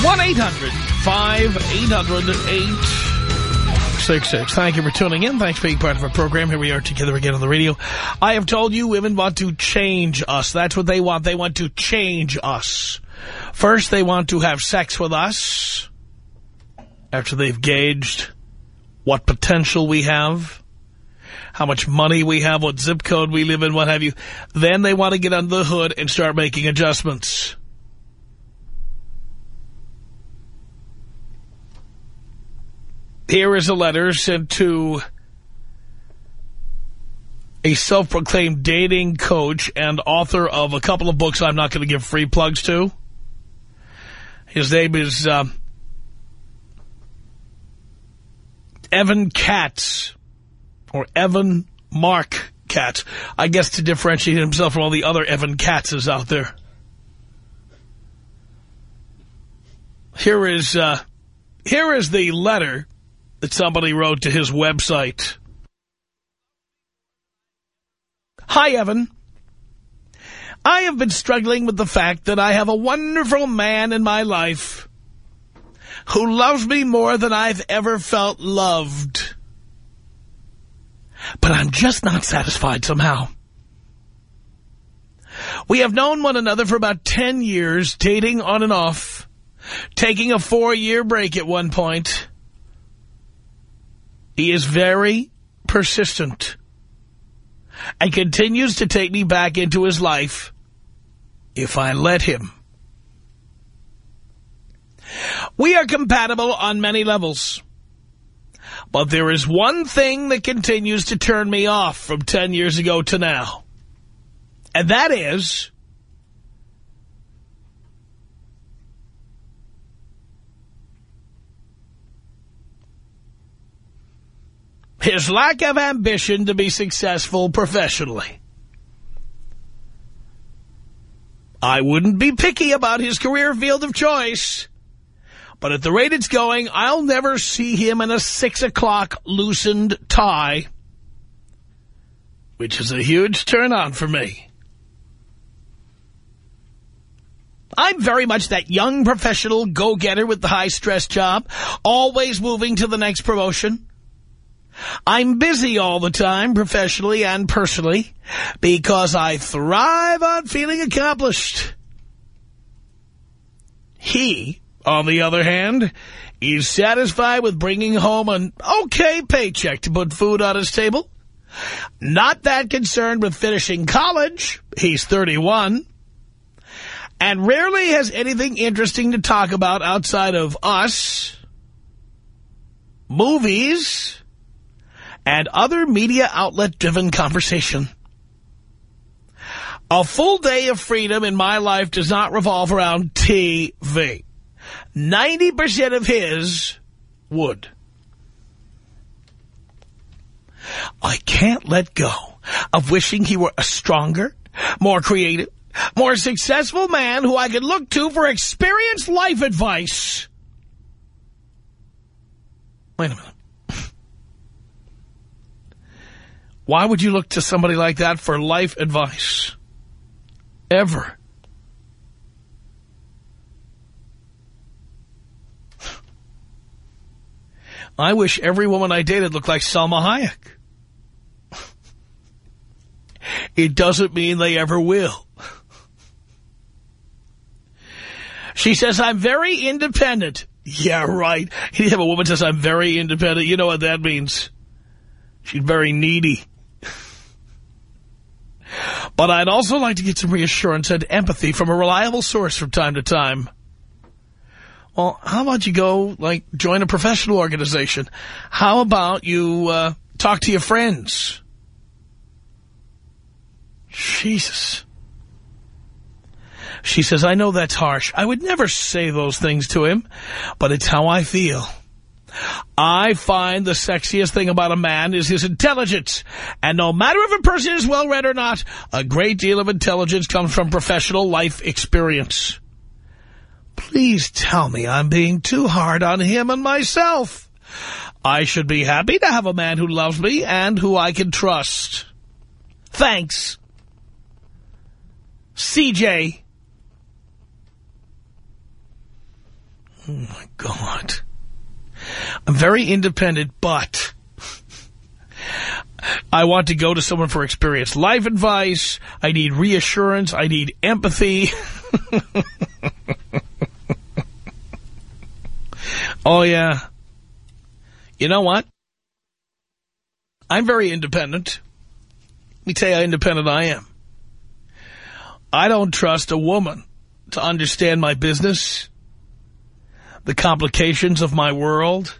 1-800-5800-866. Thank you for tuning in. Thanks for being part of our program. Here we are together again on the radio. I have told you women want to change us. That's what they want. They want to change us. First, they want to have sex with us after they've gauged what potential we have, how much money we have, what zip code we live in, what have you. Then they want to get under the hood and start making adjustments. Here is a letter sent to a self-proclaimed dating coach and author of a couple of books I'm not going to give free plugs to. His name is uh, Evan Katz, or Evan Marc Katz. I guess to differentiate himself from all the other Evan Katzes out there. Here is uh, here is the letter that somebody wrote to his website. Hi, Evan. I have been struggling with the fact that I have a wonderful man in my life who loves me more than I've ever felt loved. But I'm just not satisfied somehow. We have known one another for about 10 years, dating on and off, taking a four-year break at one point. He is very persistent and continues to take me back into his life if I let him. We are compatible on many levels. But there is one thing that continues to turn me off from 10 years ago to now. And that is... his lack of ambition to be successful professionally. I wouldn't be picky about his career field of choice. But at the rate it's going, I'll never see him in a six o'clock loosened tie. Which is a huge turn on for me. I'm very much that young professional go-getter with the high-stress job, always moving to the next promotion. I'm busy all the time, professionally and personally, because I thrive on feeling accomplished. He, on the other hand, is satisfied with bringing home an okay paycheck to put food on his table. Not that concerned with finishing college. He's 31. And rarely has anything interesting to talk about outside of us, movies, and other media outlet-driven conversation. A full day of freedom in my life does not revolve around TV. 90% of his would. I can't let go of wishing he were a stronger, more creative, more successful man who I could look to for experienced life advice. Wait a minute. Why would you look to somebody like that for life advice? Ever. I wish every woman I dated looked like Salma Hayek. It doesn't mean they ever will. She says, I'm very independent. Yeah, right. If a woman says, I'm very independent, you know what that means. She's very needy. But I'd also like to get some reassurance and empathy from a reliable source from time to time. Well, how about you go, like, join a professional organization? How about you uh, talk to your friends? Jesus. She says, I know that's harsh. I would never say those things to him, but it's how I feel. I find the sexiest thing about a man is his intelligence. And no matter if a person is well-read or not, a great deal of intelligence comes from professional life experience. Please tell me I'm being too hard on him and myself. I should be happy to have a man who loves me and who I can trust. Thanks. CJ. Oh, my God. I'm very independent, but I want to go to someone for experience life advice. I need reassurance. I need empathy. oh, yeah. You know what? I'm very independent. Let me tell you how independent I am. I don't trust a woman to understand my business the complications of my world,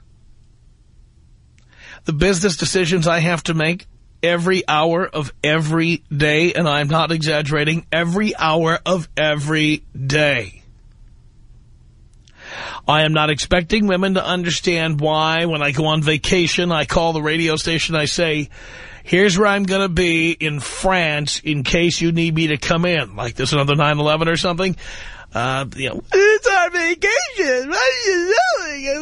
the business decisions I have to make every hour of every day, and I'm not exaggerating, every hour of every day. I am not expecting women to understand why when I go on vacation, I call the radio station, I say, here's where I'm going to be in France in case you need me to come in, like there's another 9-11 or something. Uh, you know, it's our vacation. What are you doing?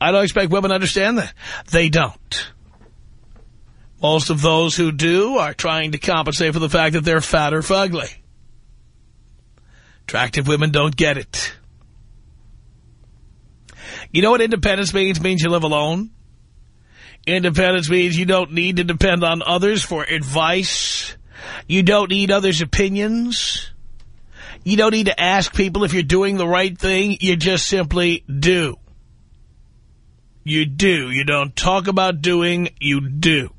I don't expect women to understand that. They don't. Most of those who do are trying to compensate for the fact that they're fat or fugly. Attractive women don't get it. You know what independence means? Means you live alone. Independence means you don't need to depend on others for advice you don't need others' opinions. You don't need to ask people if you're doing the right thing. You just simply do. You do. You don't talk about doing, you do.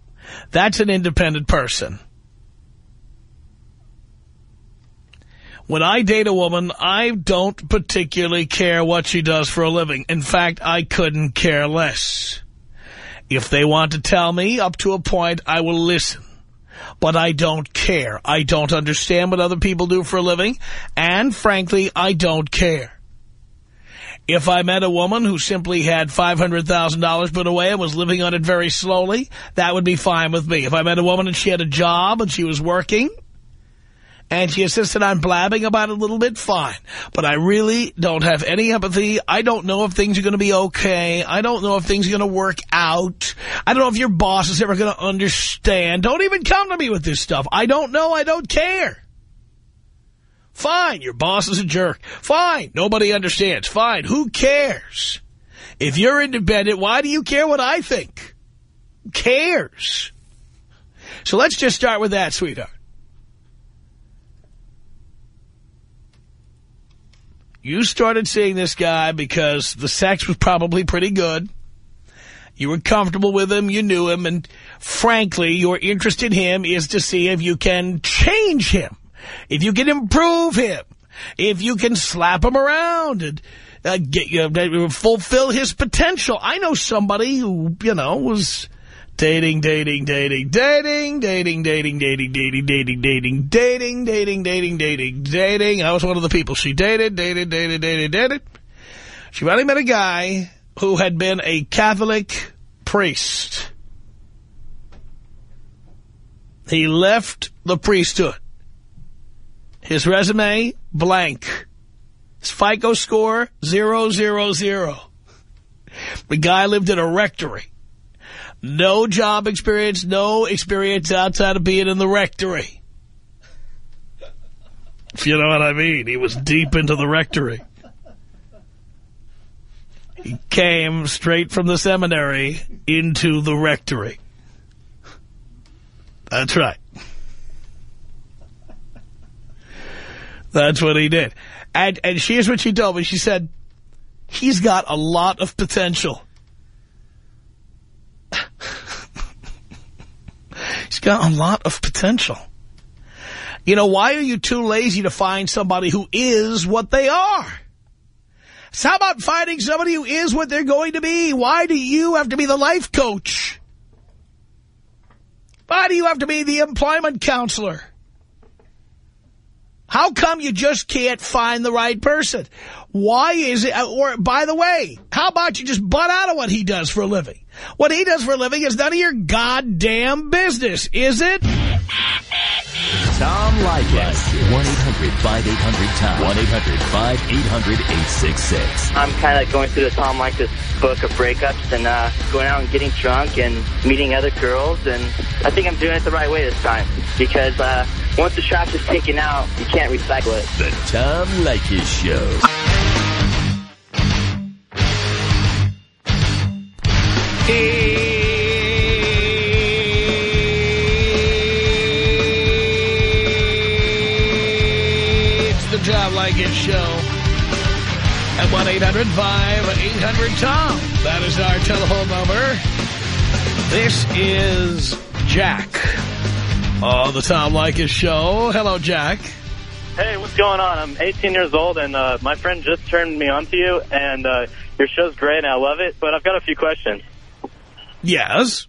That's an independent person. When I date a woman, I don't particularly care what she does for a living. In fact, I couldn't care less. If they want to tell me, up to a point, I will listen but I don't care. I don't understand what other people do for a living, and frankly, I don't care. If I met a woman who simply had $500,000 put away and was living on it very slowly, that would be fine with me. If I met a woman and she had a job and she was working and she insisted on blabbing about it a little bit, fine. But I really don't have any empathy. I don't know if things are going to be okay. I don't know if things are going to work out. I don't know if your boss is ever going to understand. Don't even come to me with this stuff. I don't know. I don't care. Fine, your boss is a jerk. Fine, nobody understands. Fine, who cares? If you're independent, why do you care what I think? Who cares? So let's just start with that, sweetheart. You started seeing this guy because the sex was probably pretty good. You were comfortable with him, you knew him, and frankly, your interest in him is to see if you can change him, if you can improve him, if you can slap him around and uh, get you know, fulfill his potential. I know somebody who, you know, was Dating, dating, dating, dating, dating, dating, dating, dating, dating, dating, dating, dating, dating, dating, dating. I was one of the people she dated, dated, dated, dated, dated. She finally met a guy who had been a Catholic priest. He left the priesthood. His resume, blank. His FICO score, zero, zero, zero. The guy lived in a rectory. No job experience, no experience outside of being in the rectory. If you know what I mean. He was deep into the rectory. He came straight from the seminary into the rectory. That's right. That's what he did. And, and here's what she told me. She said, he's got a lot of potential. He's got a lot of potential. You know, why are you too lazy to find somebody who is what they are? So how about finding somebody who is what they're going to be? Why do you have to be the life coach? Why do you have to be the employment counselor? How come you just can't find the right person? Why is it, or by the way, how about you just butt out of what he does for a living? What he does for a living is none of your goddamn business, is it? Tom Leykis. 1-800-5800-TOM. 1-800-5800-866. I'm kind of going through the Tom Leykis book of breakups and uh, going out and getting drunk and meeting other girls. And I think I'm doing it the right way this time because uh, once the trash is taken out, you can't recycle it. The Tom Leykis Show. It's the Tom Leykis Show. At 1-800-5800-TOM. That is our telephone number. This is Jack. On the Tom Leykis Show. Hello, Jack. Hey, what's going on? I'm 18 years old, and uh, my friend just turned me on to you, and uh, your show's great, and I love it, but I've got a few questions. Yes.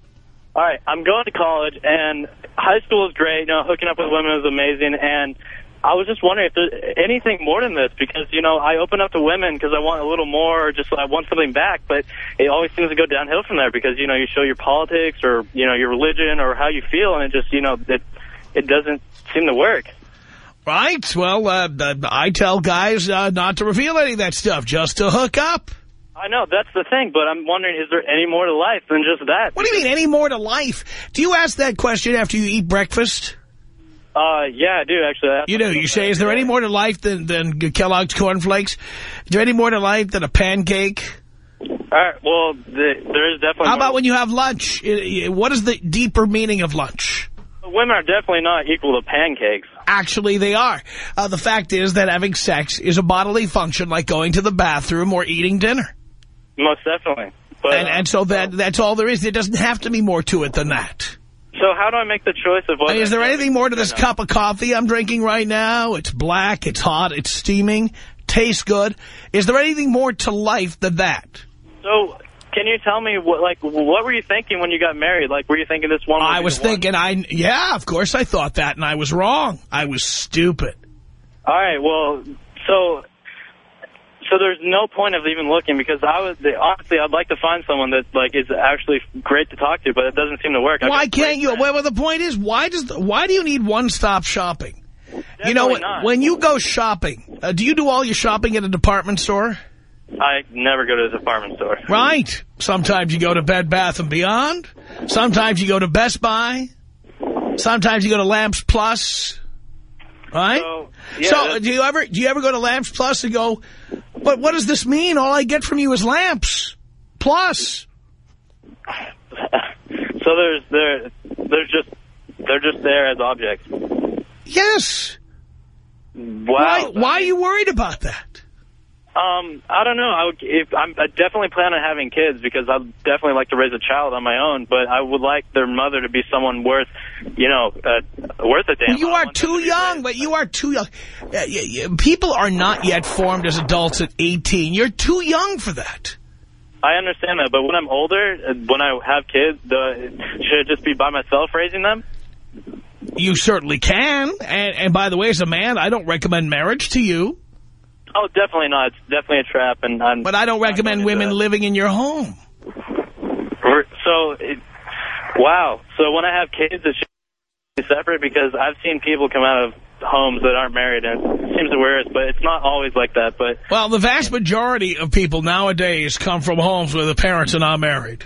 All right, I'm going to college, and high school is great. You know, hooking up with women is amazing, and I was just wondering if there's anything more than this, because, you know, I open up to women because I want a little more, or just I want something back, but it always seems to go downhill from there, because, you know, you show your politics, or, you know, your religion, or how you feel, and it just, you know, it, it doesn't seem to work. Right. Well, uh, I tell guys uh, not to reveal any of that stuff, just to hook up. I know, that's the thing, but I'm wondering, is there any more to life than just that? What do you mean, any more to life? Do you ask that question after you eat breakfast? Uh, yeah, I do, actually. You do. You say, is there any more to life than, than Kellogg's cornflakes? Is there any more to life than a pancake? All right, well, the, there is definitely How more. about when you have lunch? What is the deeper meaning of lunch? Women are definitely not equal to pancakes. Actually, they are. Uh, the fact is that having sex is a bodily function like going to the bathroom or eating dinner. Most definitely. But, And, and so that that's all there is. There doesn't have to be more to it than that. So how do I make the choice of what... Is there anything more to this cup of coffee I'm drinking right now? It's black, it's hot, it's steaming, tastes good. Is there anything more to life than that? So can you tell me, what like, what were you thinking when you got married? Like, were you thinking this one I was the one? thinking, I yeah, of course I thought that, and I was wrong. I was stupid. All right, well, so... So there's no point of even looking because I was honestly I'd like to find someone that like is actually great to talk to, but it doesn't seem to work. Why can't you? friends. Well, the point is, why does the, why do you need one-stop shopping? you know, not. when you go shopping, uh, do you do all your shopping at a department store? I never go to the department store. Right. Sometimes you go to Bed Bath & Beyond. Sometimes you go to Best Buy. Sometimes you go to Lamps Plus. Right? So, yeah, so do you ever do you ever go to Lamps Plus and go, but what does this mean? All I get from you is lamps plus. So there's they're they're just they're just there as objects. Yes. Wow. Why why are you worried about that? Um, I don't know. I would if I'm I definitely plan on having kids because I'd definitely like to raise a child on my own. But I would like their mother to be someone worth, you know, uh, worth a damn. you are too to young, raised but you are too young. Uh, People are not yet formed as adults at 18. You're too young for that. I understand that, but when I'm older, uh, when I have kids, the, should it just be by myself raising them? You certainly can. And, and by the way, as a man, I don't recommend marriage to you. Oh, definitely not. It's definitely a trap, and I'm. But I don't recommend women that. living in your home. So, it, wow. So when I have kids, it should be separate because I've seen people come out of homes that aren't married, and it seems wear but it's not always like that. But Well, the vast majority of people nowadays come from homes where the parents are not married.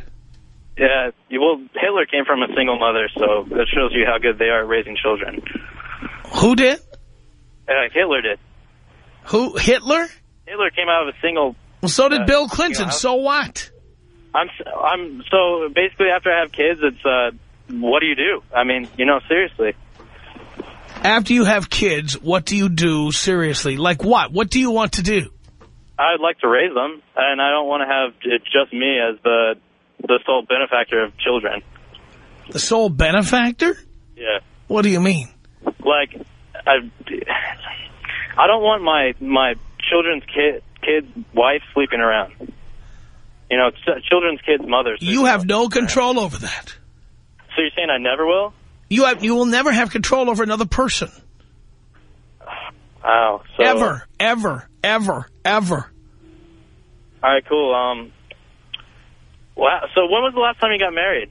yeah, well, Hitler came from a single mother, so that shows you how good they are at raising children. Who did? Uh, Hitler did. Who? Hitler? Hitler came out of a single. Well, so did Uh, Bill Clinton. So what? I'm. I'm. So basically, after I have kids, it's uh, what do you do? I mean, you know, seriously. After you have kids, what do you do seriously? Like what? What do you want to do? I'd like to raise them, and I don't want to have it just me as the the sole benefactor of children. The sole benefactor? Yeah. What do you mean? Like, I, I don't want my my children's kid kid's wife sleeping around. You know, children's kids' mothers. You have no control over that. So you're saying I never will? You have, you will never have control over another person. Wow. So, Ever, ever, ever, ever. All right, cool. Um. Wow. So when was the last time you got married?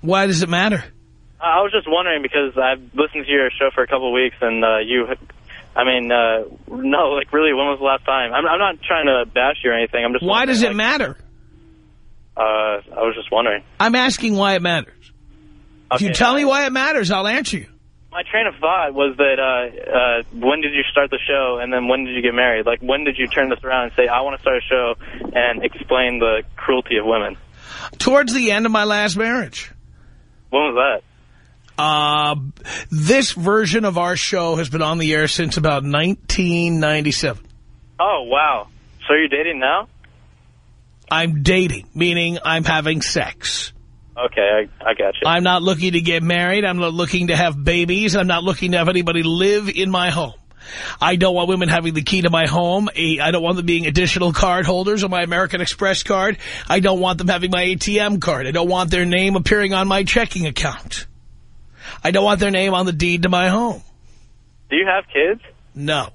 Why does it matter? I was just wondering because I've listened to your show for a couple of weeks, and uh, you, I mean, uh, no, like really, when was the last time? I'm, I'm not trying to bash you or anything. I'm just. Why does it like, matter? Uh, I was just wondering. I'm asking why it matters. If you Okay, tell me why it matters, I'll answer you. My train of thought was that uh, uh, when did you start the show, and then when did you get married? Like, when did you turn this around and say, I want to start a show and explain the cruelty of women? Towards the end of my last marriage. When was that? Uh, this version of our show has been on the air since about 1997. Oh, wow. So you're dating now? I'm dating, meaning I'm having sex. Okay, I, I got you. I'm not looking to get married. I'm not looking to have babies. I'm not looking to have anybody live in my home. I don't want women having the key to my home. I don't want them being additional card holders on my American Express card. I don't want them having my ATM card. I don't want their name appearing on my checking account. I don't want their name on the deed to my home. Do you have kids? No.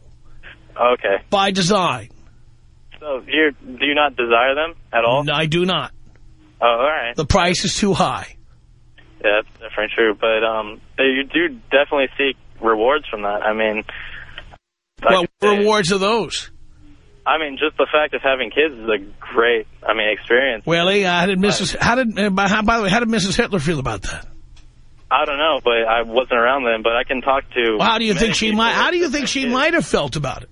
Okay. By design. So you're, do you not desire them at all? No, I do not. Oh, all right. The price is too high. Yeah, that's definitely true. But um, you do definitely seek rewards from that. I mean, like What rewards are those? I mean, just the fact of having kids is a great, I mean, experience. Willie, how did Mrs. How did, uh, by, how, by the way, how did Mrs. Hitler feel about that? I don't know, but I wasn't around then. But I can talk to. Well, how do you think she might? How do you think she might have felt about it?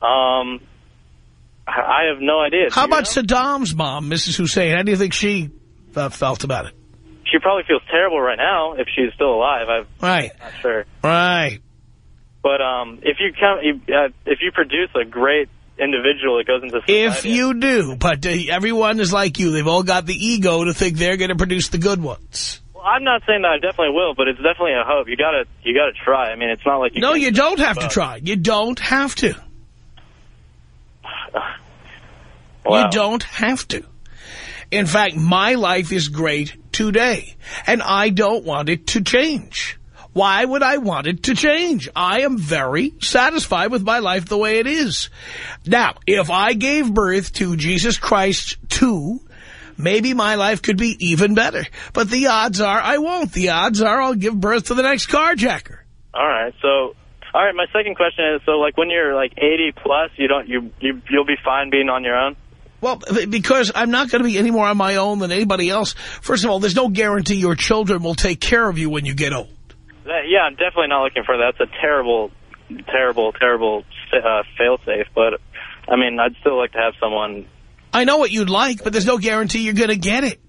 Um, I have no idea. How about know? Saddam's mom, Mrs. Hussein? How do you think she uh, felt about it? She probably feels terrible right now if she's still alive. I'm Right, not sure. right. But um, if you you, uh, if you produce a great individual that goes into society, If you do, but uh, everyone is like you. They've all got the ego to think they're going to produce the good ones. I'm not saying that I definitely will, but it's definitely a hope. You gotta, you gotta try. I mean, it's not like you. No, you don't have to try. You don't have to. Wow. You don't have to. In fact, my life is great today, and I don't want it to change. Why would I want it to change? I am very satisfied with my life the way it is. Now, if I gave birth to Jesus Christ too, maybe my life could be even better. But the odds are I won't. The odds are I'll give birth to the next carjacker. All right. So, all right. My second question is: so, like, when you're like 80 plus, you don't, you, you, you'll be fine being on your own. Well, because I'm not going to be any more on my own than anybody else. First of all, there's no guarantee your children will take care of you when you get old. That, yeah, I'm definitely not looking for that. That's a terrible, terrible, terrible uh, fail-safe. But I mean, I'd still like to have someone. I know what you'd like, but there's no guarantee you're going to get it.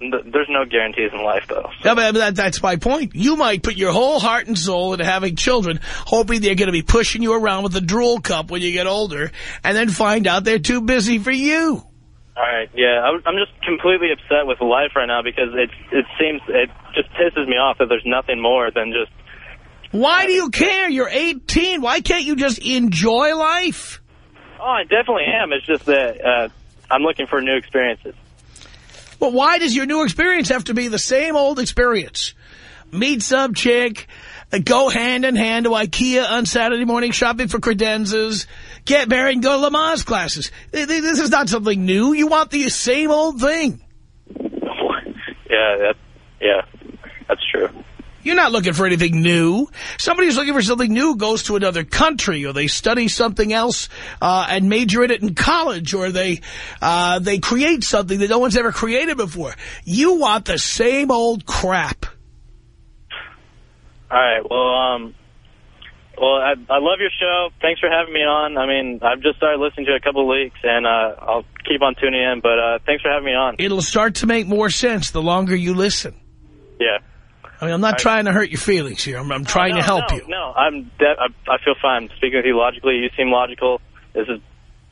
There's no guarantees in life, though. Yeah, but that, that's my point. You might put your whole heart and soul into having children, hoping they're going to be pushing you around with a drool cup when you get older, and then find out they're too busy for you. All right, yeah, I'm, I'm just completely upset with life right now because it it seems it just pisses me off that there's nothing more than just. Why do you care? You're 18. Why can't you just enjoy life? Oh, I definitely am. It's just that uh, I'm looking for new experiences. Well, why does your new experience have to be the same old experience? Meet some chick, go hand in hand to Ikea on Saturday morning shopping for credenzas, get married and go to Lamaze classes. Th- th- This is not something new. You want the same old thing. Yeah, that, yeah, that's true. You're not looking for anything new. Somebody who's looking for something new goes to another country, or they study something else uh, and major in it in college, or they uh, they create something that no one's ever created before. You want the same old crap. All right, well, um, well, I, I love your show. Thanks for having me on. I mean, I've just started listening to it a couple of weeks, and uh, I'll keep on tuning in. But uh, thanks for having me on. It'll start to make more sense the longer you listen. Yeah. I mean, I'm not trying to hurt your feelings here. I'm, I'm trying no, to help no, you. No, I'm. De I, I feel fine speaking with you logically. You seem logical. This is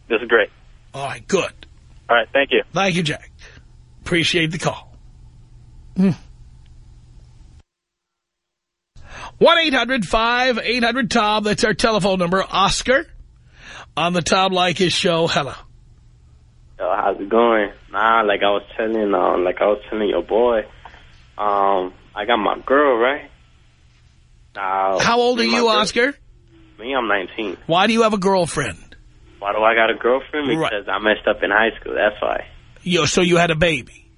this is great. All right, good. All right, thank you. Thank you, Jack. Appreciate the call. Hmm. 1-800-5800-TOM. That's our telephone number. Oscar on the Tom Leykis show. Hello. Yo, how's it going? Nah, like I was telling, um, like I was telling your boy, um, I got my girl, right? Now, How old are me and my you, girl- Oscar? Me, I'm 19. Why do you have a girlfriend? Why do I got a girlfriend? Right. Because I messed up in high school. That's why. Yo, so you had a baby.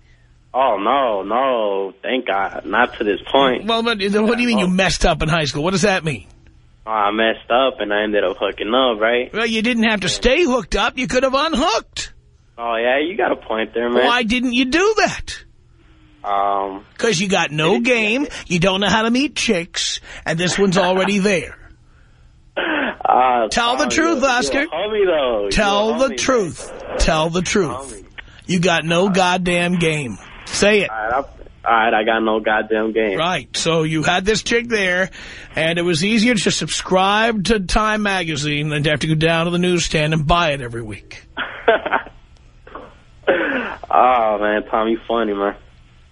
Oh no, no, thank God, not to this point. Well, but what do you mean you oh. messed up in high school? What does that mean? Oh, I messed up and I ended up hooking up, right? Well, you didn't have to stay hooked up. You could have unhooked. Oh yeah, you got a point there, man. Why didn't you do that? Um, Because you got no game, you don't know how to meet chicks, and this one's already there. uh, Tell the oh, truth, Oscar. Homie Tell the homie, truth. Tell the truth. Homie. You got no goddamn game. Say it. All right, I, all right, I got no goddamn game. Right. So you had this chick there, and it was easier to subscribe to Time Magazine than to have to go down to the newsstand and buy it every week. oh man, Tom, you funny, man.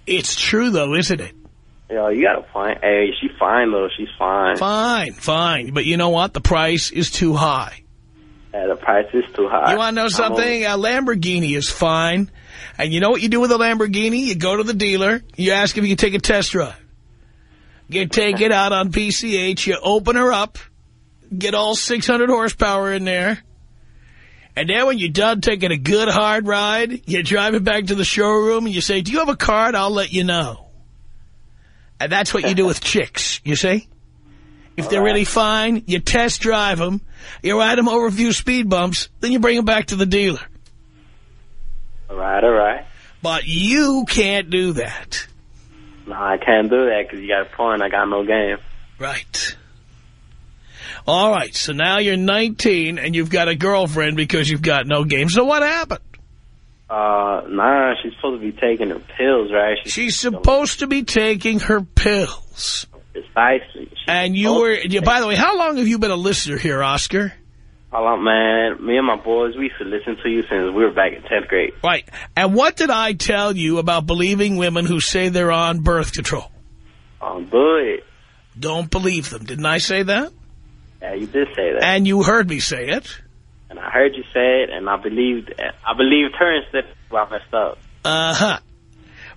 It's true, though, isn't it? Yo, you got a point. Hey, she's fine though. She's fine. Fine, fine. But you know what? The price is too high. Yeah, the price is too high. You want to know something? A Lamborghini is fine. And you know what you do with a Lamborghini? You go to the dealer. You ask if you can take a test drive. You take it out on PCH. You open her up. Get all 600 horsepower in there. And then when you're done taking a good hard ride, you drive it back to the showroom and you say, do you have a card? I'll let you know. And that's what you do with chicks, you see? If they're really fine, you test drive them, you ride them over a few speed bumps, then you bring them back to the dealer. All right, all right. But you can't do that. No, I can't do that because you got a point. I got no game. Right. All right, so now you're 19 and you've got a girlfriend because you've got no game. So what happened? Uh, nah, she's supposed to be taking her pills, right? She's supposed to be taking her pills. Precisely. She's And you were, take- by the way, how long have you been a listener here, Oscar? Hold on, man. Me and my boys, we used to listen to you since we were back in 10th grade. Right. And what did I tell you about believing women who say they're on birth control? Um, but, Don't believe them. Didn't I say that? Yeah, you did say that. And you heard me say it. And I heard you say it, and I believed, I believed her instead of I messed up. Uh-huh.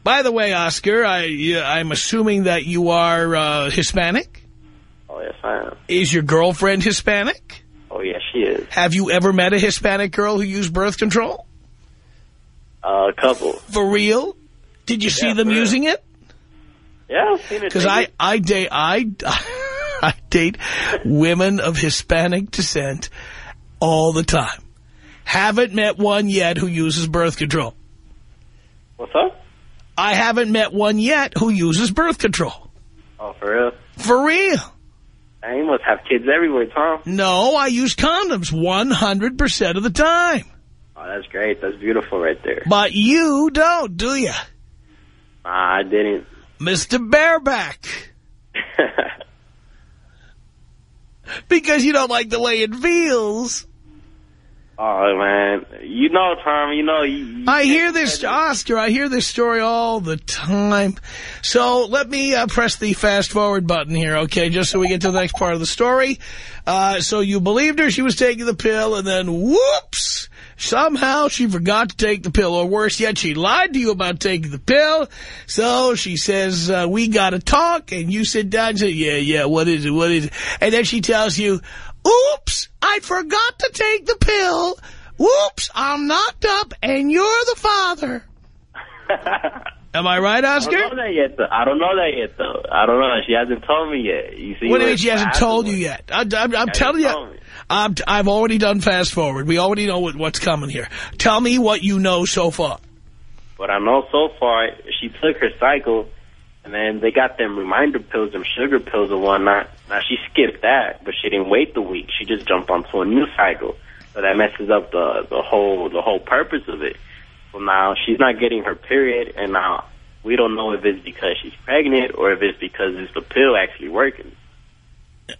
By the way, Oscar, I, I'm assuming that you are uh, Hispanic. Oh, yes, I am. Is your girlfriend Hispanic? Oh, yes, she is. Have you ever met a Hispanic girl who used birth control? Uh, a couple. For real? Did you see them using it? Yeah, I've seen it. Because I. I date I, I date women of Hispanic descent all the time. Haven't met one yet who uses birth control. What's up? I haven't met one yet who uses birth control. Oh, for real? For real. You must have kids everywhere, Tom. No, I use condoms 100% of the time. Oh, that's great. That's beautiful right there. But you don't, do you? I didn't. Mr. Bareback. Because you don't like the way it feels. oh, man. You know, Tom, you know. You, you I hear this, Oscar, I hear this story all the time. So let me uh, press the fast forward button here, okay, just so we get to the next part of the story. Uh, so you believed her, she was taking the pill, and then whoops, somehow she forgot to take the pill, or worse yet, she lied to you about taking the pill. So she says, uh, we got to talk, and you sit down and say, yeah, yeah, what is it, what is it? And then she tells you, oops, I forgot to take the pill. Whoops, I'm knocked up, and you're the father. Am I right, Oscar? I don't know that yet, though. I don't know that yet, though. I don't know. She hasn't told me yet. You see? What do you mean she hasn't told you yet? I, I'm, I'm telling you. me. I'm, I've already done fast forward. We already know what, what's coming here. Tell me what you know so far. But I know so far, she took her cycle, and then they got them reminder pills, them sugar pills and whatnot. Now, she skipped that, but she didn't wait the week. She just jumped onto a new cycle. So that messes up the, the whole the whole purpose of it. So now she's not getting her period, and now we don't know if it's because she's pregnant or if it's because it's the pill actually working.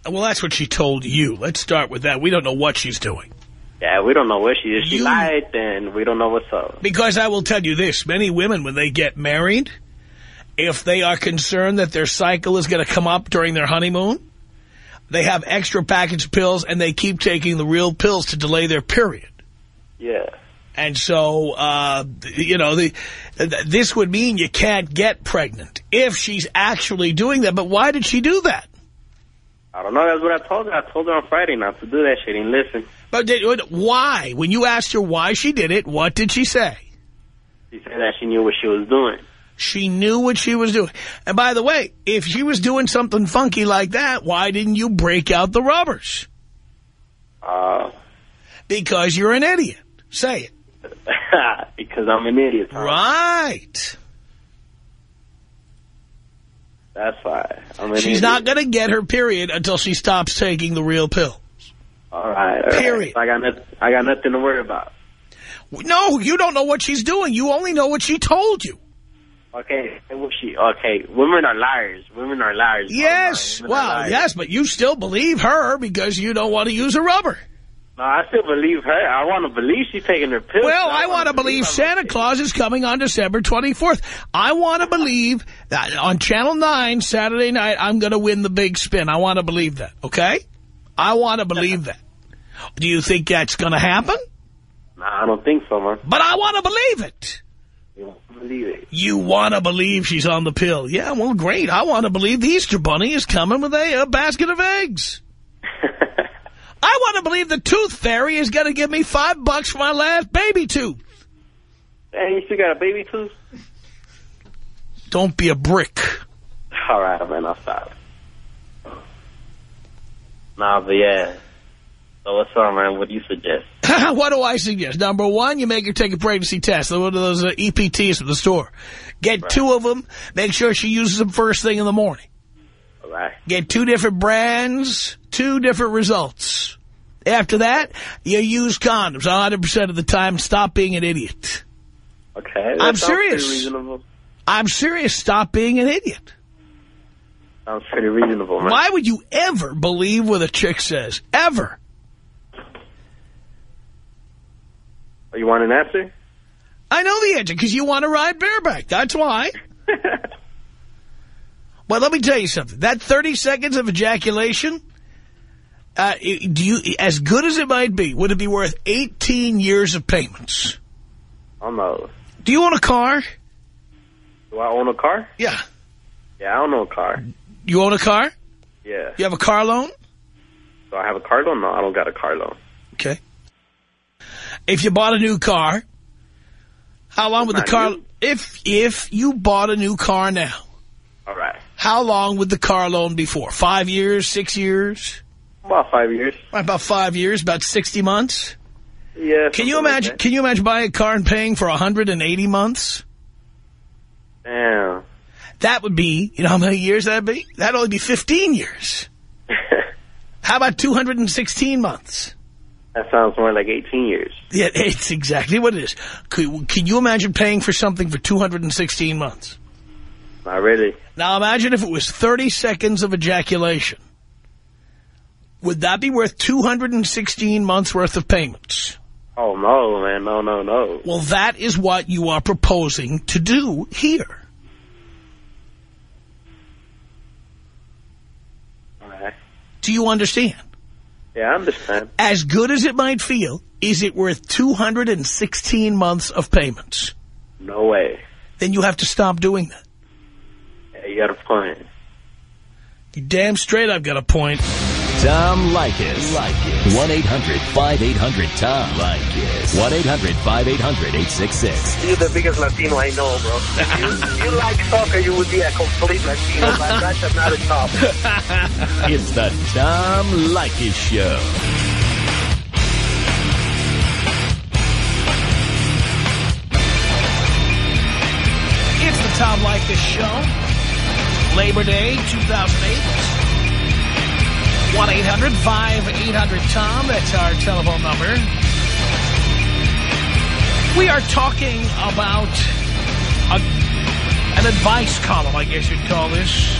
Well, that's what she told you. Let's start with that. We don't know what she's doing. Yeah, we don't know where she is. She You- lied, and we don't know what's up. Because I will tell you this, many women, when they get married, if they are concerned that their cycle is going to come up during their honeymoon, they have extra package pills and they keep taking the real pills to delay their period. Yeah. And so, uh, you know, the, th this would mean you can't get pregnant if she's actually doing that. But why did she do that? I don't know. That's what I told her. I told her on Friday not to do that. She didn't listen. But did, why? When you asked her why she did it, what did she say? She said that she knew what she was doing. She knew what she was doing. And by the way, if she was doing something funky like that, why didn't you break out the rubbers? Uh, Because you're an idiot. Say it. because I'm an idiot. Tom. Right. That's why. I'm She's not going to get her period until she stops taking the real pill. All right. all right. Period. I got nothing. I got nothing to worry about. No, you don't know what she's doing. You only know what she told you. Okay. She. Okay. Women are liars. Women are liars. Yes. Well, liars. yes, but you still believe her because you don't want to use a rubber. No, I still believe her. I want to believe she's taking her pills. Well, but I want to believe Santa Claus is coming on December 24th. I want to believe that on Channel 9 Saturday night, I'm going to win the big spin. I want to believe that, okay? I want to believe that. Do you think that's going to happen? Nah, I don't think so, man. But I want to believe it. You believe it. You want to believe she's on the pill. Yeah, well, great. I want to believe the Easter Bunny is coming with a, a basket of eggs. I want to believe the Tooth Fairy is going to give me five bucks for my last baby tooth. And you still got a baby tooth? Don't be a brick. All right, man. I'll stop. Nah, but yeah. So what's up, man? What do you suggest? what do I suggest? Number one, you make her take a pregnancy test. One of those uh, EPTs from the store. Get two of them. Make sure she uses them first thing in the morning. Right. Get two different brands, two different results. After that, you use condoms 100% of the time. Stop being an idiot. Okay. I'm serious. I'm serious. Stop being an idiot. Sounds pretty reasonable, man. Why would you ever believe what a chick says? Ever. Oh, You want an answer? I know the answer because you want to ride bareback. That's why. Well, let me tell you something. That 30 seconds of ejaculation, uh, do you, as good as it might be, would it be worth 18 years of payments? Don't. Do you own a car? Do I own a car? Yeah. Yeah, I own a car. You own a car? Yeah. You have a car loan? Do I have a car loan? No, I don't got a car loan. Okay. If you bought a new car, how long would the car... new. If, if you bought a new car now. How long would the car loan be for? Five years, six years? About five years. About five years, about 60 months? Yeah. Can you something like imagine? Can you imagine buying a car and paying for 180 months? Damn. That would be, you know how many years that'd be? That'd only be 15 years. How about 216 months? that sounds more like 18 years. Yeah, it's exactly what it is. Could, can you imagine paying for something for 216 months? Not really. Now imagine if it was 30 seconds of ejaculation. Would that be worth 216 months worth of payments? Oh, no, man. No, no, no. Well, that is what you are proposing to do here. Do you understand? Yeah, I understand. As good as it might feel, is it worth 216 months of payments? No way. Then you have to stop doing that. Yeah, you got a point. You damn straight I've got a point. Tom Leykis. 1-800-5800-TOM. Leykis. 1-800-5800-866. You're the biggest Latino I know, bro. you, you like soccer, you would be a complete Latino, but that's another topic. It's the Tom Leykis Show. It's the Tom Leykis Show. Labor Day 2008. 1-800-5800-TOM. That's our telephone number. We are talking about a, An advice column, I guess you'd call this,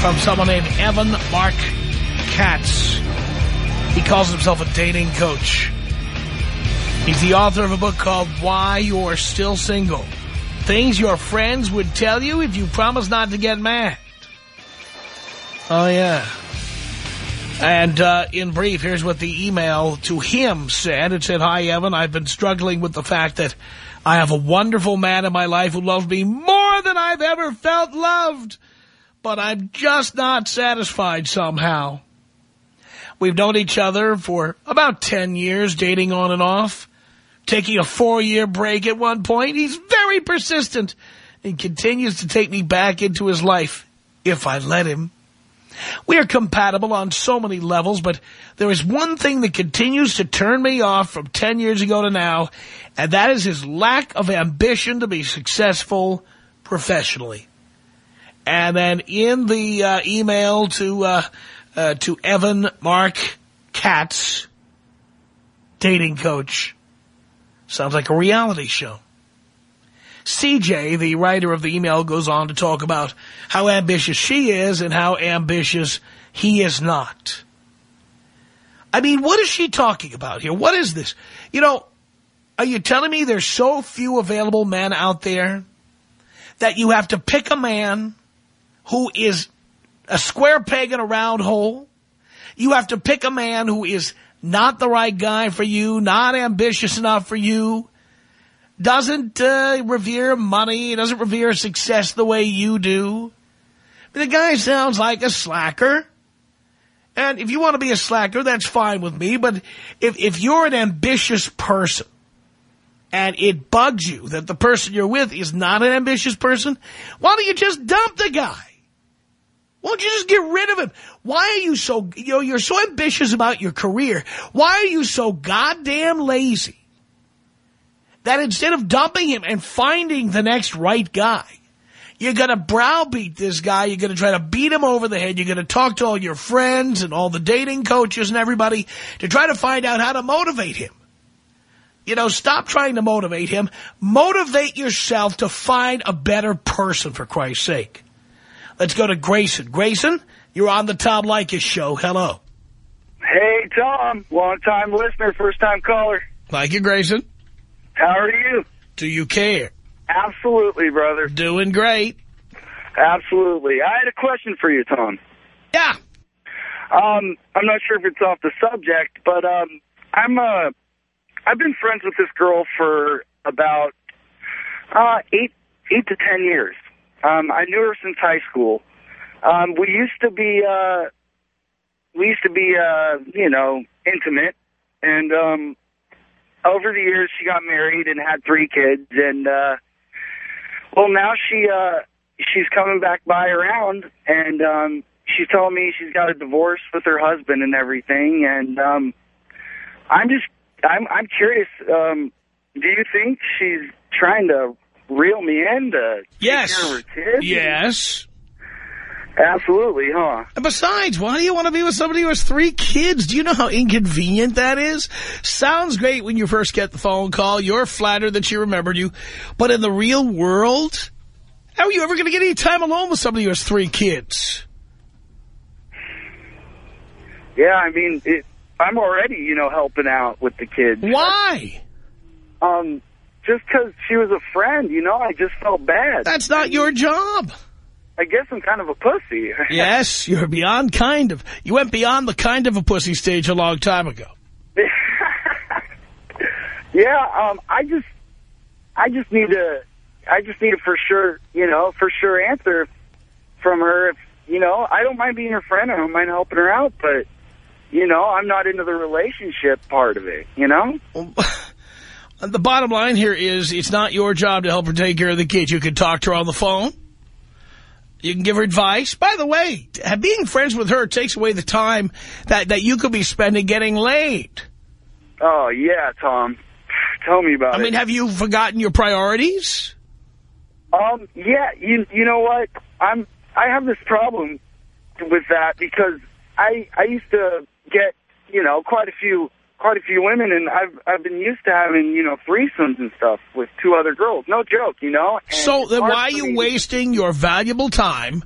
from someone named Evan Marc Katz. He calls himself a dating coach. He's the author of a book called Why You're Still Single. Things your friends would tell you if you promise not to get mad. Oh, yeah. And uh, in brief, here's what the email to him said. It said, Hi, Evan. I've been struggling with the fact that I have a wonderful man in my life who loves me more than I've ever felt loved. But I'm just not satisfied somehow. We've known each other for about 10 years, dating on and off. Taking a four-year break at one point. He's very persistent and continues to take me back into his life if I let him. We are compatible on so many levels, but there is one thing that continues to turn me off from 10 years ago to now, and that is his lack of ambition to be successful professionally. And then in the uh, email to uh, uh, to Evan Marc Katz, dating coach, sounds like a reality show. CJ, the writer of the email, goes on to talk about how ambitious she is and how ambitious he is not. I mean, what is she talking about here? What is this? You know, are you telling me there's so few available men out there that you have to pick a man who is a square peg in a round hole? You have to pick a man who is not the right guy for you, not ambitious enough for you, doesn't uh, revere money, doesn't revere success the way you do. the guy sounds like a slacker. And if you want to be a slacker, that's fine with me. But if, if you're an ambitious person and it bugs you that the person you're with is not an ambitious person, why don't you just dump the guy? Why don't you just get rid of him? Why are you so, you know, you're so ambitious about your career. Why are you so goddamn lazy that instead of dumping him and finding the next right guy, you're going to browbeat this guy. You're going to try to beat him over the head. You're going to talk to all your friends and all the dating coaches and everybody to try to find out how to motivate him. You know, stop trying to motivate him. Motivate yourself to find a better person, for Christ's sake. Let's go to Grayson. Grayson, you're on the Tom Leykis show. Hello. Hey, Tom. Long-time listener, first-time caller. Thank you, Grayson. How are you? Do you care? Absolutely, brother. Doing great. Absolutely. I had a question for you, Tom. Yeah. Um, I'm not sure if it's off the subject, but um, I'm uh, I've been friends with this girl for about uh, eight eight to ten years. Um, I knew her since high school. Um, we used to be uh, we used to be uh, you know intimate, and um, over the years, she got married and had three kids. And, uh, well, now she, uh, she's coming back by around and, um, she's telling me she's got a divorce with her husband and everything. And, um, I'm just, I'm, I'm curious, um, do you think she's trying to reel me in to yes. take care of her kids? Yes. Absolutely, huh? And besides, why do you want to be with somebody who has three kids? Do you know how inconvenient that is? Sounds great when you first get the phone call. You're flattered that she remembered you. But in the real world, how are you ever going to get any time alone with somebody who has three kids? Yeah, I mean, it, I'm already, you know, helping out with the kids. Why? Um, just because she was a friend, you know, I just felt bad. That's not your job. I guess I'm kind of a pussy. yes, you're beyond kind of. You went beyond the kind of a pussy stage a long time ago. yeah, um, I just, I just need to, I just need a for sure, you know, for sure answer from her. If, you know, I don't mind being her friend. I don't mind helping her out, but, you know, I'm not into the relationship part of it, you know? the bottom line here is it's not your job to help her take care of the kids. You can talk to her on the phone. You can give her advice. By the way, being friends with her takes away the time that, that you could be spending getting laid. Oh, yeah, Tom. Tell me about I it. I mean, have you forgotten your priorities? Um, yeah, you you know what? I'm I have this problem with that because I I used to get, you know, quite a few quite a few women, and I've I've been used to having you know threesomes and stuff with two other girls. No joke, you know. And So then why are you wasting your valuable time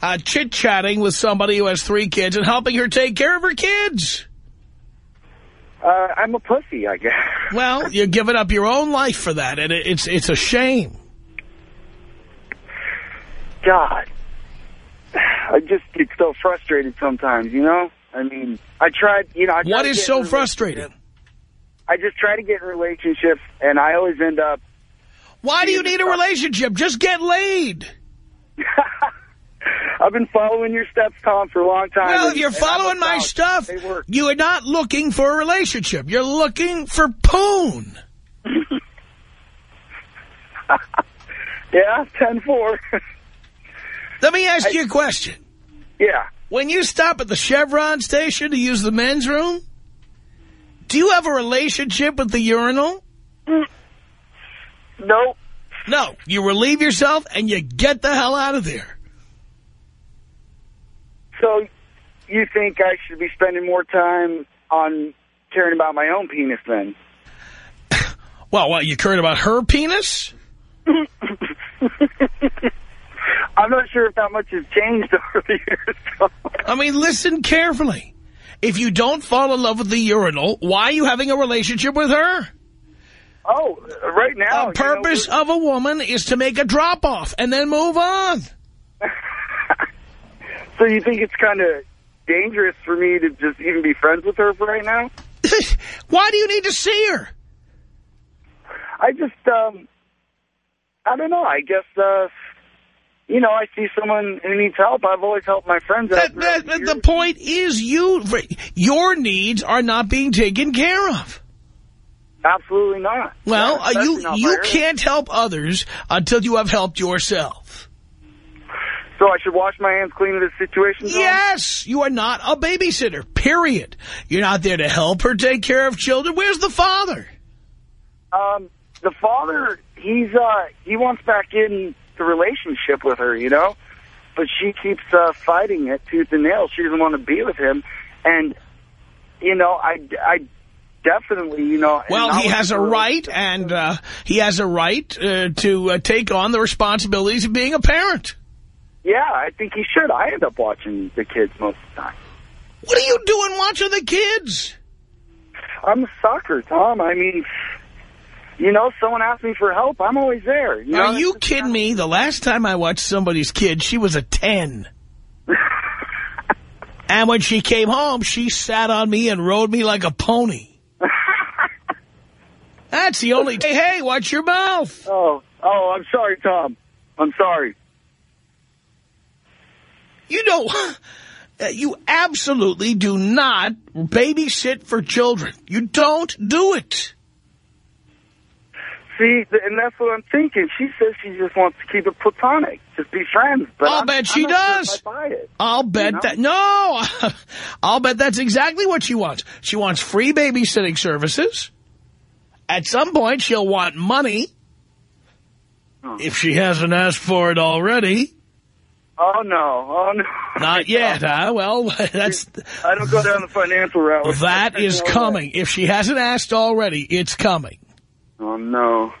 uh, chit-chatting with somebody who has three kids and helping her take care of her kids? Uh, I'm a pussy, I guess. Well, you're giving up your own life for that, and it's it's a shame. God, I just get so frustrated sometimes. You know, I mean, I tried. You know, I What is so frustrating? I just try to get in relationships, and I always end up. Why do you need a relationship? Just get laid. I've been following your steps, Tom, for a long time. Well, if you're following my about- stuff, you are not looking for a relationship. You're looking for poon. Yeah, ten four. Let me ask you a question. yeah. When you stop at the Chevron station to use the men's room, do you have a relationship with the urinal? Nope. No. You relieve yourself and you get the hell out of there. So, you think I should be spending more time on caring about my own penis then? Well, what, you cared about her penis? I'm not sure if that much has changed over the years. So. I mean, listen carefully. If you don't fall in love with the urinal, why are you having a relationship with her? Oh, right now. The purpose of a woman is to make a drop-off and then move on. so you think it's kind of dangerous for me to just even be friends with her for right now? why do you need to see her? I just, um, I don't know. I guess, uh, you know, I see someone who needs help. I've always helped my friends out. That, throughout that, the point is you, your needs are not being taken care of. Absolutely not. Well, Yeah, uh, you not you can't help others until you have helped yourself. So I should wash my hands clean of this situation? Tom? Yes, you are not a babysitter, period. You're not there to help her take care of children. Where's the father? Um, the father, he's, uh, he wants back in the relationship with her, you know? But she keeps, uh, fighting it tooth and nail. She doesn't want to be with him. And, you know, I, I definitely, you know... Well, he has a right, and uh, he has a right uh, to uh, take on the responsibilities of being a parent. Yeah, I think he should. I end up watching the kids most of the time. What are you doing watching the kids? I'm a sucker, Tom. I mean, you know, someone asks me for help, I'm always there. You know, Are you kidding me? The last time I watched somebody's kid, she was a 10. and when she came home, she sat on me and rode me like a pony. That's the only... Hey, hey, watch your mouth. Oh, oh, I'm sorry, Tom. I'm sorry. You know, you absolutely do not babysit for children. You don't do it. See, and that's what I'm thinking. She says she just wants to keep it platonic, just be friends. But I'll I'm- bet I'm she sure does. if I buy it. I'll bet know? that... No! I'll bet that's exactly what she wants. She wants free babysitting services. At some point, she'll want money. If she hasn't asked for it already. Oh no! Oh no! Not yet, huh? Well, that's... I don't go down the financial route. That is coming. If she hasn't asked already, it's coming. Oh no!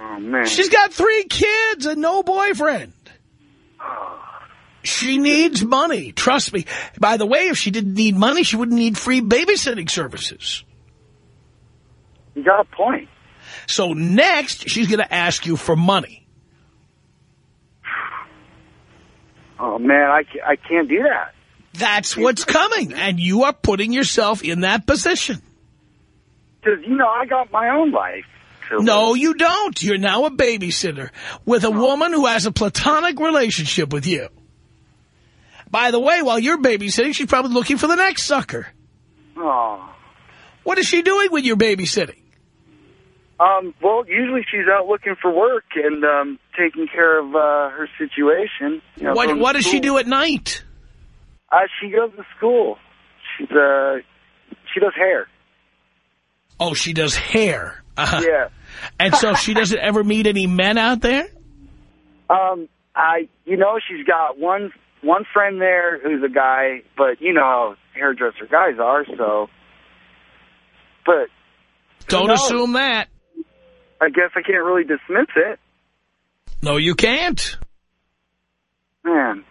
Oh man! She's got three kids and no boyfriend. She needs money. Trust me. By the way, if she didn't need money, she wouldn't need free babysitting services. you got a point. So next, she's going to ask you for money. Oh man, I can't, I can't do that. That's what's coming. And you are putting yourself in that position. Because you know I got my own life. No, you don't. You're now a babysitter with a woman who has a platonic relationship with you. By the way, while you're babysitting, she's probably looking for the next sucker. Oh. What is she doing when you're babysitting? Um, well, usually she's out looking for work and um, taking care of uh, her situation. You know, What What does she do at night? Uh, she goes to school. She's uh, she does hair. Oh, she does hair. Uh-huh. Yeah. And so she doesn't ever meet any men out there? Um, I, you know, she's got one one friend there who's a guy, but you know how hairdresser guys are, so but Don't assume that. I guess I can't really dismiss it. No, you can't. Man.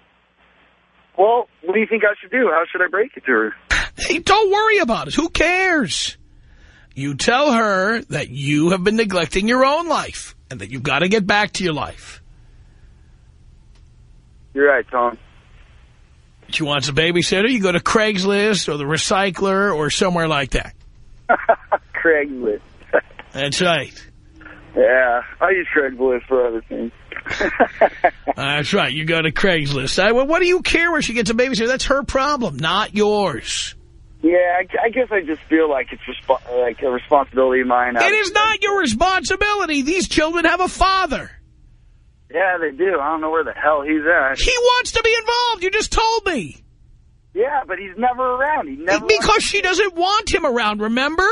Well, what do you think I should do? How should I break it to her? Hey, don't worry about it. Who cares? You tell her that you have been neglecting your own life and that you've got to get back to your life. You're right, Tom. She wants a babysitter, you go to Craigslist or the recycler or somewhere like that. Craigslist. That's right. Yeah, I use Craigslist for other things. That's right. You go to Craigslist. I, well, what do you care where she gets a babysitter? That's her problem, not yours. Yeah, I, I guess I just feel like it's respo like a responsibility of mine. It is not your responsibility. These children have a father. Yeah, they do. I don't know where the hell he's at. He wants to be involved. You just told me. Yeah, but he's never around. He never. Because she doesn't want him around, remember?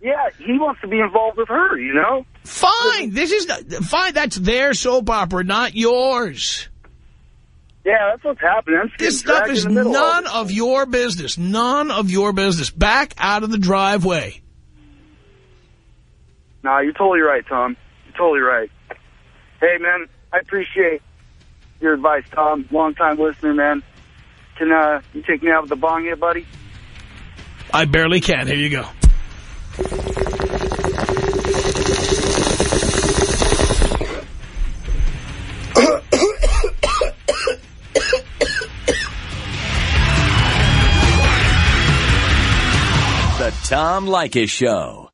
Yeah, he wants to be involved with her. You know. Fine. This is fine. That's their soap opera, not yours. Yeah, that's what's happening. This stuff is in the middle none of, of your business. None of your business. Back out of the driveway. Nah, you're totally right, Tom. You're totally right. Hey, man, I appreciate your advice, Tom. Long time listener, man. Can uh, you take me out with the bong here, buddy? I barely can. Here you go. Tom Leykis Show.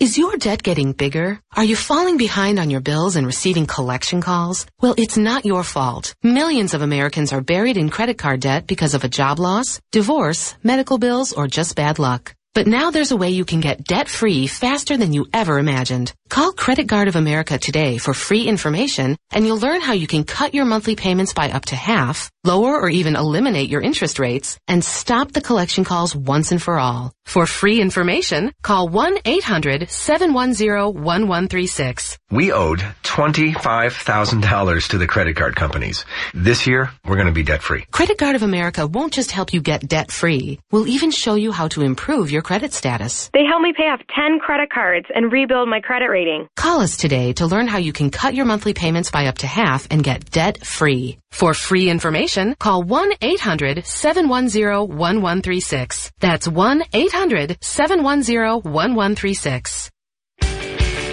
Is your debt getting bigger? Are you falling behind on your bills and receiving collection calls? Well, it's not your fault. Millions of Americans are buried in credit card debt because of a job loss, divorce, medical bills, or just bad luck. But now there's a way you can get debt-free faster than you ever imagined. Call Credit Guard of America today for free information and you'll learn how you can cut your monthly payments by up to half, lower or even eliminate your interest rates, and stop the collection calls once and for all. For free information, call 1-800-710-1136. We owed $25,000 to the credit card companies. This year, we're going to be debt free. Credit Guard of America won't just help you get debt-free. We'll even show you how to improve your credit status. They helped me pay off 10 credit cards and rebuild my credit rating. Call us today to learn how you can cut your monthly payments by up to half and get debt-free. For free information, call 1-800-710-1136. That's 1-800-710-1136.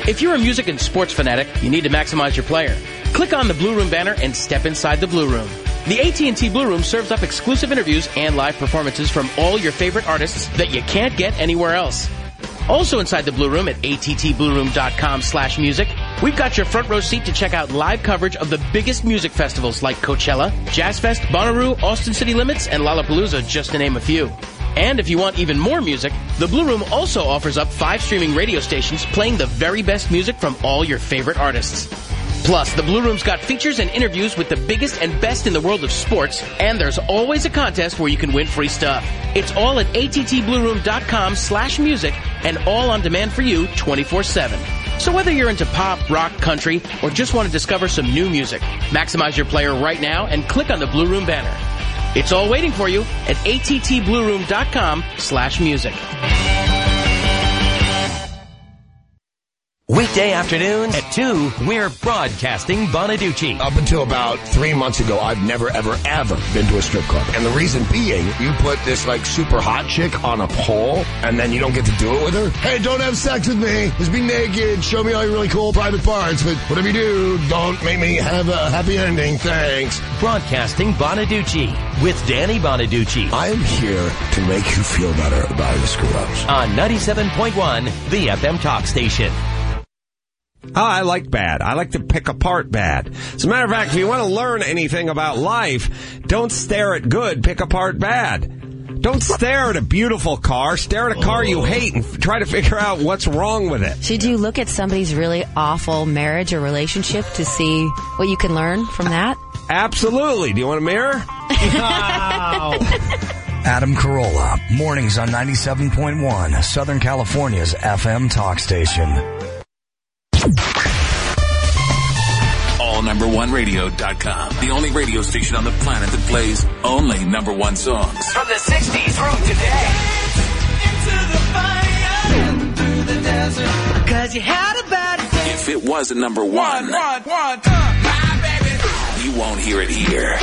If you're a music and sports fanatic, you need to maximize your player. Click on the Blue Room banner and step inside the Blue Room. The AT&T Blue Room serves up exclusive interviews and live performances from all your favorite artists that you can't get anywhere else. Also inside the Blue Room at attblueroom.com slash music, we've got your front row seat to check out live coverage of the biggest music festivals like Coachella, Jazz Fest, Bonnaroo, Austin City Limits, and Lollapalooza, just to name a few. And if you want even more music, the Blue Room also offers up five streaming radio stations playing the very best music from all your favorite artists. Plus, the Blue Room's got features and interviews with the biggest and best in the world of sports, and there's always a contest where you can win free stuff. It's all at attblueroom.com slash music and all on demand for you 24-7. So whether you're into pop, rock, country, or just want to discover some new music, maximize your player right now and click on the Blue Room banner. It's all waiting for you at attblueroom.com slash music. Weekday afternoons at 2, we're broadcasting Bonaduce. Up until about three months ago, I've never, ever, ever been to a strip club. And the reason being, you put this like super hot chick on a pole and then you don't get to do it with her. Hey, don't have sex with me. Just be naked. Show me all your really cool private parts. But whatever you do, don't make me have a happy ending. Thanks. Broadcasting Bonaduce with Danny Bonaduce I am here to make you feel better about your screw-ups. on 97.1, the FM talk station. Oh, I like bad. I like to pick apart bad. As a matter of fact, if you want to learn anything about life, don't stare at good, pick apart bad. Don't stare at a beautiful car. Stare at a car you oh. hate and f- try to figure out what's wrong with it. Should you look at somebody's really awful marriage or relationship to see what you can learn from that? Absolutely. Do you want a mirror? Adam Carolla, mornings on 97.1, Southern California's FM talk station. All number one radio.com. The only radio station on the planet that plays only number one songs. From the 60s through today. Into the fire. Into the desert. Cause you had a bad day. If it was a number one, uh, you won't hear it here.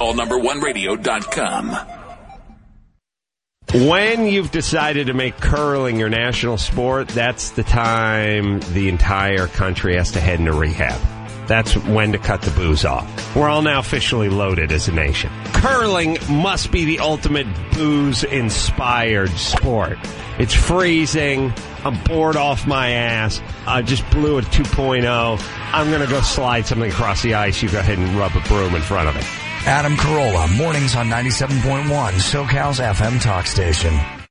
AllNumber1Radio.com. When you've decided to make curling your national sport, that's the time the entire country has to head into rehab. That's when to cut the booze off. We're all now officially loaded as a nation. Curling must be the ultimate booze inspired sport. It's freezing. I'm bored off my ass. I just blew a 2.0. I'm going to go slide something across the ice. You go ahead and rub a broom in front of it. Adam Carolla, mornings on 97.1, SoCal's FM talk station.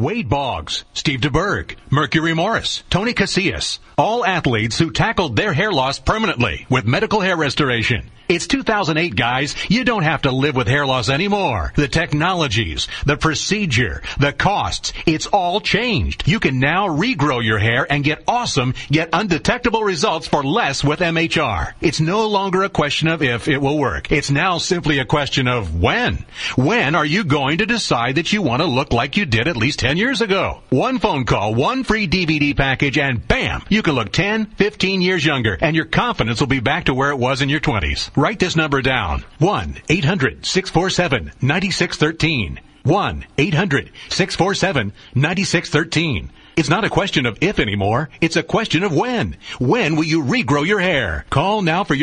Wade Boggs, Steve DeBerg, Mercury Morris, Tony Casillas, all athletes who tackled their hair loss permanently with medical hair restoration. It's 2008, guys. You don't have to live with hair loss anymore. The technologies, the procedure, the costs, it's all changed. You can now regrow your hair and get awesome, yet undetectable results for less with MHR. It's no longer a question of if it will work. It's now simply a question of when. When are you going to decide that you want to look like you did at least 10 years ago? One phone call, one free DVD package, and bam, you can look 10, 15 years younger, and your confidence will be back to where it was in your 20s. Write this number down. 1-800-647-9613. 1-800-647-9613. It's not a question of if anymore. It's a question of when. When will you regrow your hair? Call now for your